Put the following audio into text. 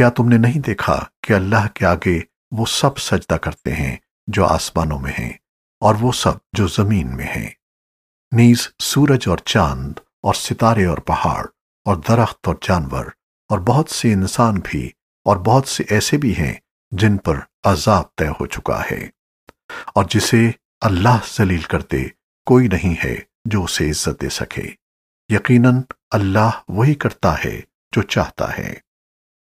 क्या तुमने नहीं देखा कि अल्लाह के आगे वो सब सजदा करते हैं जो आसमानों में हैं और वो सब जो ज़मीन में हैं? नीज सूरज और चाँद और सितारे और पहाड़ और दरख्त और जानवर और बहुत से इंसान भी और बहुत से ऐसे भी हैं जिन पर अजाब तय हो चुका है। और जिसे अल्लाह जलील करते कोई नहीं है जो उसे इज़्ज़त दे सके। यकीनन अल्लाह वही करता है जो चाहता है।